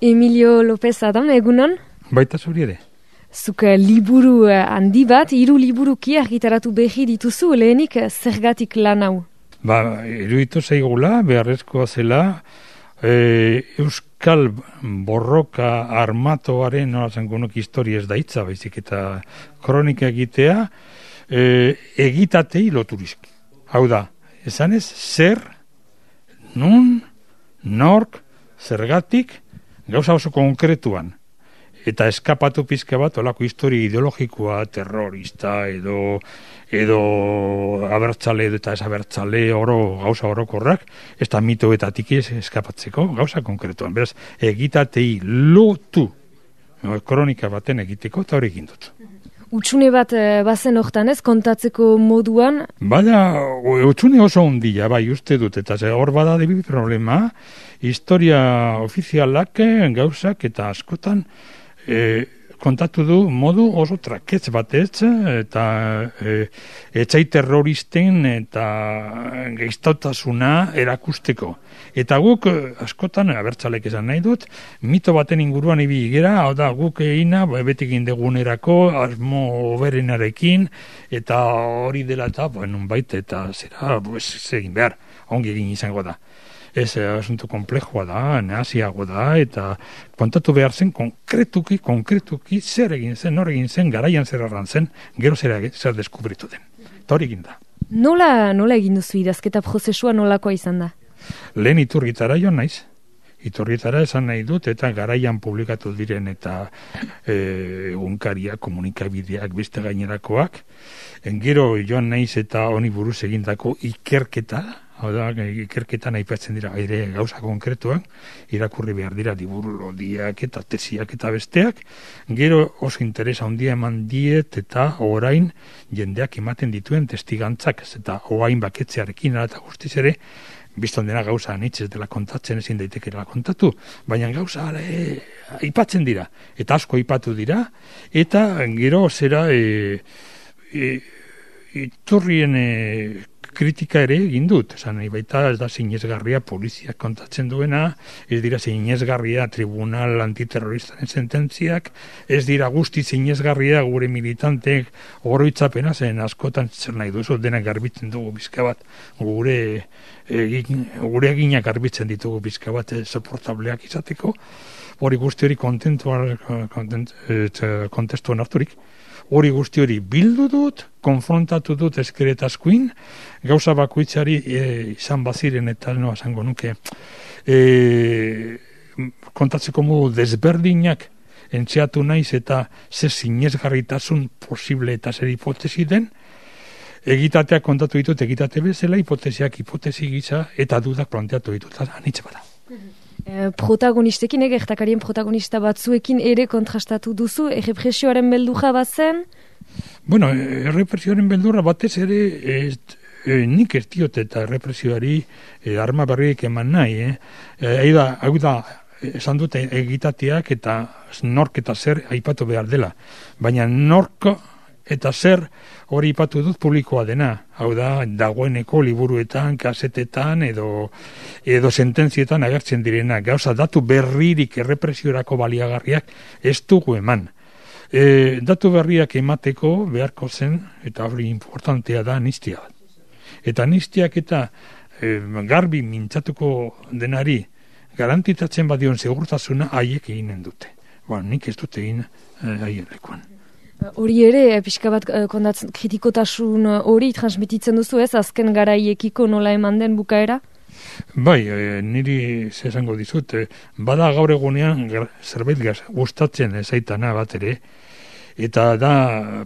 Emilio López Adam, egunon? Baita zuri ere. Zuk eh, liburu eh, handi bat, hiru liburuki argitaratu behi dituzu, lehenik eh, zergatik lan hau? Ba, iruditu zaigula, beharrezkoa zela, e, Euskal borroka armatoaren norazan gonok historia ez da hitza, baizik eta kronika egitea, e, egitatei loturizki. Hau da, esan ez, zer, nun, nork, zergatik, gauza oso konkretuan, eta eskapatu pizke bat olako historia ideologikoa terrorista edo edo abertzale edo eta ez abertzale oro gauza orokorrak ez da mitoetatik ez eskapatzeko gauza konkretuan. Beraz egitatei lotu kronika baten egiteko eta hori egin dut Utsune bat e, bazen hortan ez, kontatzeko moduan? Bada, utsune oso ondia, bai, uste dut, eta hor bada debi problema, historia ofizialak eh, gauzak eta askotan e, kontatu du modu oso traketz batez eta e, etxai terroristen eta geiztautasuna erakusteko. Eta guk askotan, abertzalek esan nahi dut, mito baten inguruan ibi gera, hau da guk egina, betik indegunerako, asmo oberenarekin, eta hori dela eta, bueno, baita, eta zera, pues, egin behar, ongi egin izango da ez asunto komplejoa da, naziago da, eta kontatu behar zen konkretuki, konkretuki zer egin zen, nor egin zen, garaian zer arran zen, gero zer, zer deskubritu den. Eta hori egin da. Nola, nola egin duzu idazketa prozesua nolakoa izan da? Lehen iturritara joan naiz. Iturritara esan nahi dut eta garaian publikatu diren eta e, unkaria, komunikabideak, beste gainerakoak. Engero joan naiz eta honi buruz egindako ikerketa, hau da, ikerketan aipatzen dira aire gauza konkretuak, irakurri behar dira diburu lodiak eta tesiak eta besteak, gero oso interesa handia eman diet eta orain jendeak ematen dituen testigantzak, eta oain baketzearekin eta guztiz ere, bizton dena gauza anitzez dela kontatzen ezin daiteke dela kontatu, baina gauza ale, aipatzen dira, eta asko aipatu dira, eta gero zera e, e, iturrien e, kritika ere egin dut, nahi baita ez da sinezgarria poliziak kontatzen duena, ez dira sinezgarria tribunal antiterroristaren sententziak, ez dira guzti sinezgarria gure militantek oroitzapena zen askotan zer nahi duzu dena garbitzen dugu bizka bat, gure egin, gure eginak garbitzen ditugu bizka bat soportableak izateko, hori guzti hori kontentuan kontent, kontestuan harturik hori guzti hori bildu dut, konfrontatu dut eskeretaskuin, gauza bakoitzari e, izan baziren eta no esango nuke e, kontatzeko modu desberdinak entxeatu naiz eta ze zinezgarritasun posible eta zer hipotesi den, egitateak kontatu ditut egitate bezala, hipotesiak hipotesi gisa eta dudak planteatu ditut, anitze bada. Eh, protagonistekin, eh, gertakarien protagonista batzuekin ere kontrastatu duzu, errepresioaren beldurra bat zen? Bueno, errepresioaren beldurra batez ere, ez, e, nik ez diot eta errepresioari e, arma berriek eman nahi, eh? E, da, hau da, esan dute egitateak eta nork eta zer aipatu behar dela. Baina nork eta zer hori ipatu dut publikoa dena. Hau da, dagoeneko liburuetan, kasetetan edo edo sententzietan agertzen direna. Gauza, datu berririk errepresiorako baliagarriak ez dugu eman. E, datu berriak emateko beharko zen, eta hori importantea da, nistia. Eta nistiak eta e, garbi mintzatuko denari garantitatzen badion segurtasuna haiek eginen dute. Ba, nik ez dute egin e, haien lekuan. Hori ere, eh, pixka bat eh, kondatzen kritikotasun eh, hori transmititzen duzu ez, azken garaiekiko nola eman den bukaera? Bai, niri zesango dizut, bada gaur egunean zerbait gustatzen ezaitana bat ere, eta da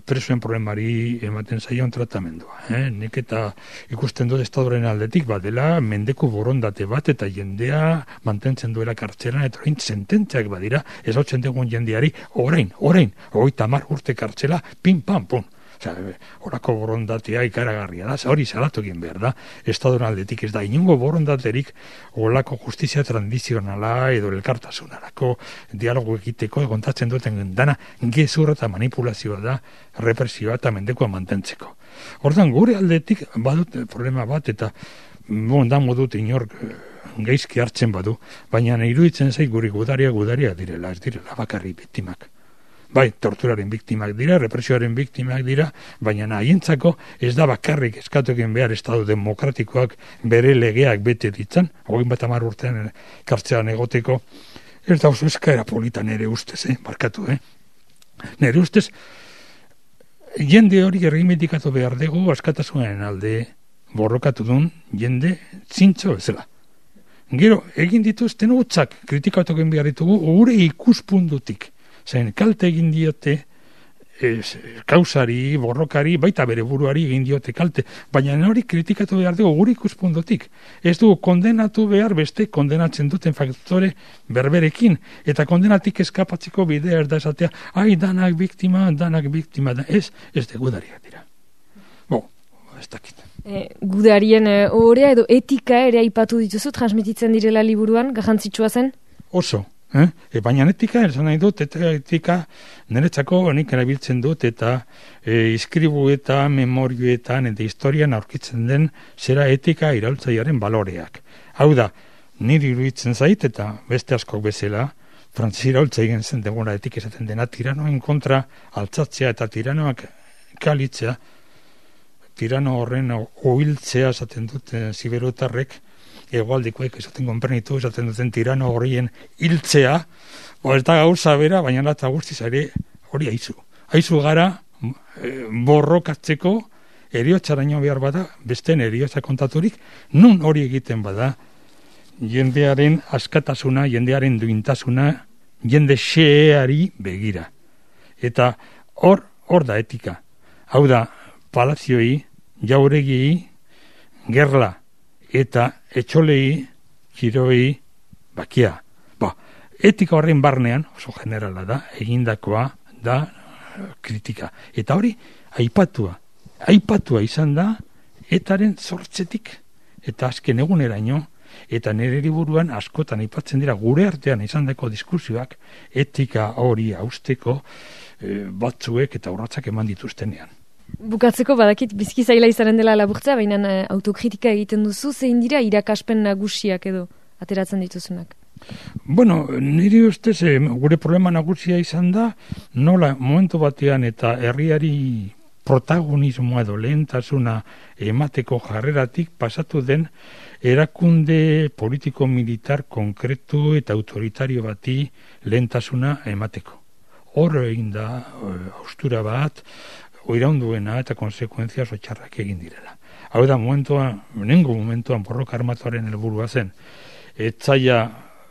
presuen problemari ematen zaion tratamendua. Eh? Nik eta ikusten dut estadoren aldetik badela mendeku borondate bat eta jendea mantentzen duela kartzelan eta orain sententziak badira ez hau jendeari orain, orain, hori tamar urte kartzela, pin, pam, pum. Osa, orako borondatea ikaragarria da, hori salatu egin behar da, estadun aldetik ez da, inungo borondaterik olako justizia tradizionala edo elkartasunarako dialogo egiteko egontatzen duten dana gezurra eta manipulazioa da represioa eta mendekoa mantentzeko. Hortan, gure aldetik badut problema bat eta bon, da modut inork geizki hartzen badu, baina iruditzen zait guri gudaria gudaria direla, ez direla bakarri biktimak. Bai, torturaren biktimak dira, represioaren biktimak dira, baina nahientzako ez da bakarrik eskatuken behar estado demokratikoak bere legeak bete ditzan, hogin bat amar urtean kartzean egoteko, ez da oso eskaera polita nere ustez, eh, barkatu, eh? Nere ustez, jende hori errimedikatu behar dugu askatasunen alde borrokatu duen jende zintzo ezela. Gero, egin dituzten utzak kritikatu behar ditugu, gure ikuspundutik. Zain, kalte egin diote, ez, kausari, borrokari, baita bere buruari egin diote kalte, baina hori kritikatu behar dugu gure ikuspundutik. Ez du kondenatu behar beste kondenatzen duten faktore berberekin, eta kondenatik eskapatzeko bidea ez da esatea, ai, danak biktima, danak biktima, da. ez, ez de gudariak dira. Bo, ez dakit. E, gudarien e, orea edo etika ere aipatu dituzu, transmititzen direla liburuan, garrantzitsua zen? Oso, Eh? E, baina etika, esan nahi dut, eta etika niretzako nik erabiltzen dut, eta e, iskribuetan, memorioetan, eta historian aurkitzen den zera etika iraultzaiaren baloreak. Hau da, niri iruditzen zait, eta beste asko bezala, Frantzis iraultza egin zen deguna etik esaten dena, tiranoen kontra altzatzea eta tiranoak kalitzea, tirano horren oiltzea esaten dut ziberotarrek, egualdikoek esaten konpernitu, esaten duten tirano horien hiltzea, bo ez da gauza bera, baina eta guztiz ere hori aizu. Aizu gara e, borrokatzeko eriotxaraino behar bada, besten eriotxa kontaturik, nun hori egiten bada, jendearen askatasuna, jendearen duintasuna, jende xeeari begira. Eta hor, hor da etika. Hau da, palazioi, jauregi, gerla, eta etxolei, kiroi, bakia. Ba, etika horren barnean, oso generala da, egindakoa da kritika. Eta hori, aipatua. Aipatua izan da, etaren sortzetik. Eta azken eguneraino, eta nire liburuan askotan aipatzen dira gure artean izan dako diskursioak etika hori austeko e, batzuek eta urratzak eman dituztenean. Bukatzeko badakit bizki zaila izaren dela laburtzea, baina uh, autokritika egiten duzu, zein dira irakaspen nagusiak edo ateratzen dituzunak? Bueno, niri ustez, eh, gure problema nagusia izan da, nola momentu batean eta herriari protagonismoa edo lehentasuna emateko jarreratik pasatu den erakunde politiko-militar konkretu eta autoritario bati lehentasuna emateko. Hor egin da, eh, austura bat, oiraunduena eta konsekuentzia txarrak egin direla. Hau da, momentuan, nengo momentuan borroka armatuaren helburua zen, etzaia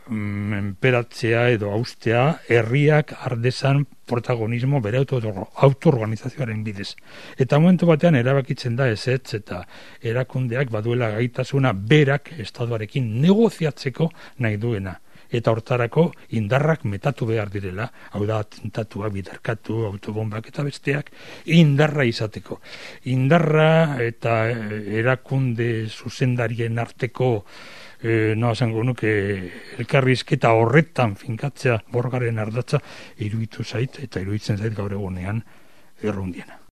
mm, enperatzea edo austea herriak ardezan protagonismo bere autoorganizazioaren bidez. Eta momentu batean erabakitzen da ezetz eta erakundeak baduela gaitasuna berak estatuarekin negoziatzeko nahi duena eta hortarako indarrak metatu behar direla, hau da atentatua bidarkatu, autobombak eta besteak, indarra izateko. Indarra eta eh, erakunde zuzendarien arteko e, no esango nuke elkarrizketa horretan finkatzea borgaren ardatza iruditu zait eta iruditzen zait gaur egunean errundiena.